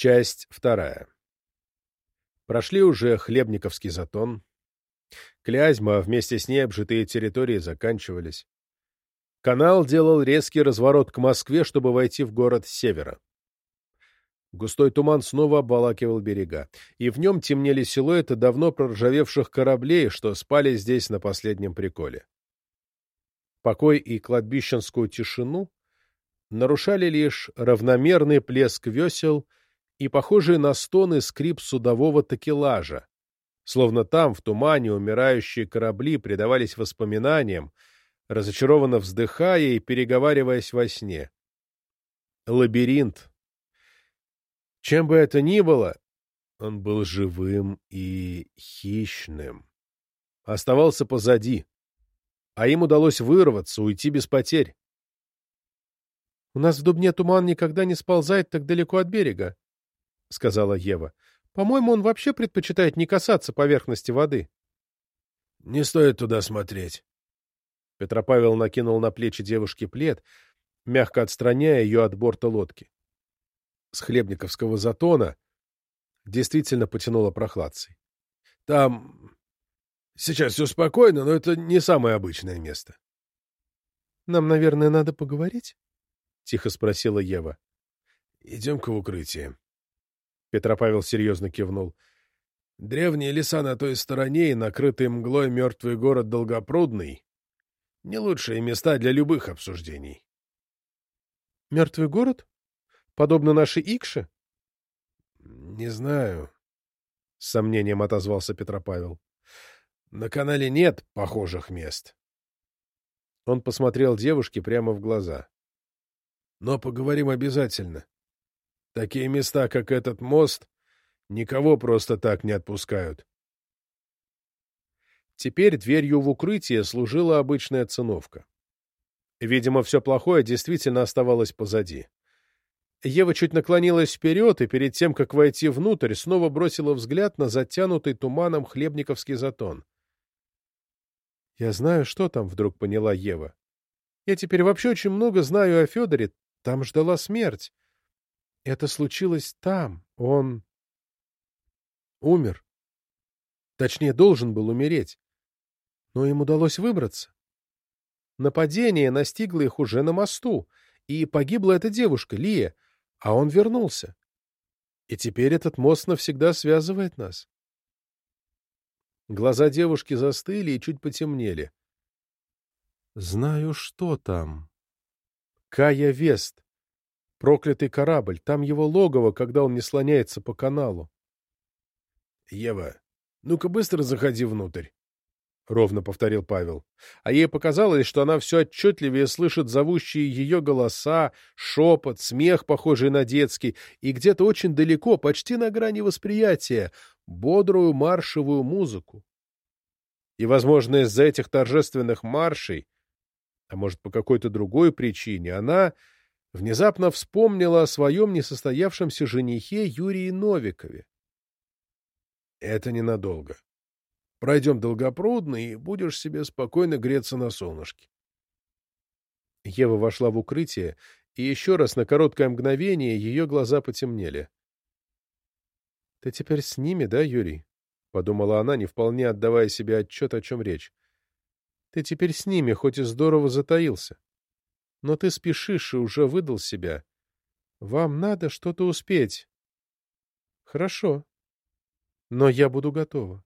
Часть вторая. Прошли уже Хлебниковский затон. Клязьма, вместе с ней обжитые территории заканчивались. Канал делал резкий разворот к Москве, чтобы войти в город с севера. Густой туман снова обволакивал берега, и в нем темнели силуэты давно проржавевших кораблей, что спали здесь на последнем приколе. Покой и кладбищенскую тишину нарушали лишь равномерный плеск весел и похожий на стоны скрип судового такелажа, словно там, в тумане, умирающие корабли предавались воспоминаниям, разочарованно вздыхая и переговариваясь во сне. Лабиринт. Чем бы это ни было, он был живым и хищным. Оставался позади, а им удалось вырваться, уйти без потерь. — У нас в Дубне туман никогда не сползает так далеко от берега, — сказала Ева. — По-моему, он вообще предпочитает не касаться поверхности воды. — Не стоит туда смотреть. Петропавел накинул на плечи девушки плед, мягко отстраняя ее от борта лодки. С хлебниковского затона действительно потянуло прохладцей. — Там сейчас все спокойно, но это не самое обычное место. — Нам, наверное, надо поговорить? — тихо спросила Ева. — Идем-ка в укрытие. Петропавел серьезно кивнул. — Древние леса на той стороне и накрытый мглой мертвый город Долгопрудный не лучшие места для любых обсуждений. — Мертвый город? Подобно нашей Икше? — Не знаю, — с сомнением отозвался Петропавел. — На канале нет похожих мест. Он посмотрел девушке прямо в глаза. — Но поговорим обязательно. Такие места, как этот мост, никого просто так не отпускают. Теперь дверью в укрытие служила обычная циновка. Видимо, все плохое действительно оставалось позади. Ева чуть наклонилась вперед и перед тем, как войти внутрь, снова бросила взгляд на затянутый туманом хлебниковский затон. «Я знаю, что там», — вдруг поняла Ева. «Я теперь вообще очень много знаю о Федоре. Там ждала смерть. Это случилось там. Он умер. Точнее, должен был умереть но им удалось выбраться. Нападение настигло их уже на мосту, и погибла эта девушка, Лия, а он вернулся. И теперь этот мост навсегда связывает нас. Глаза девушки застыли и чуть потемнели. Знаю, что там. Кая Вест. Проклятый корабль. Там его логово, когда он не слоняется по каналу. — Ева, ну-ка быстро заходи внутрь. — ровно повторил Павел. А ей показалось, что она все отчетливее слышит зовущие ее голоса, шепот, смех, похожий на детский, и где-то очень далеко, почти на грани восприятия, бодрую маршевую музыку. И, возможно, из-за этих торжественных маршей, а может, по какой-то другой причине, она внезапно вспомнила о своем несостоявшемся женихе Юрии Новикове. Это ненадолго. Пройдем долгопрудно, и будешь себе спокойно греться на солнышке. Ева вошла в укрытие, и еще раз на короткое мгновение ее глаза потемнели. — Ты теперь с ними, да, Юрий? — подумала она, не вполне отдавая себе отчет, о чем речь. — Ты теперь с ними, хоть и здорово затаился. Но ты спешишь и уже выдал себя. Вам надо что-то успеть. — Хорошо. Но я буду готова.